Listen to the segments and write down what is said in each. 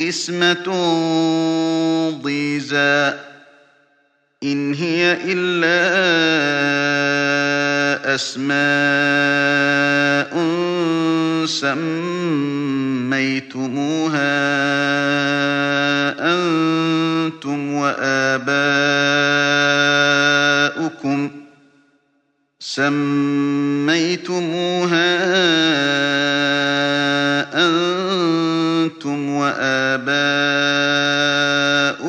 قسمة ضيزى. إن هي إلا أسماء سميتموها أنتم وآباؤكم سميتموها أنتم وآباؤكم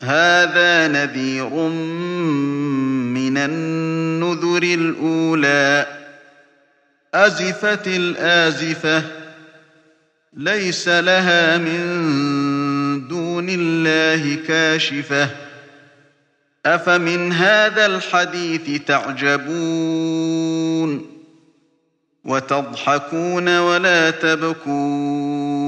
هذا نذير من النذر الأولى أزفت الآزفة ليس لها من دون الله كاشفة. أفمن هذا الحديث تعجبون؟ وتضحكون ولا تبكون؟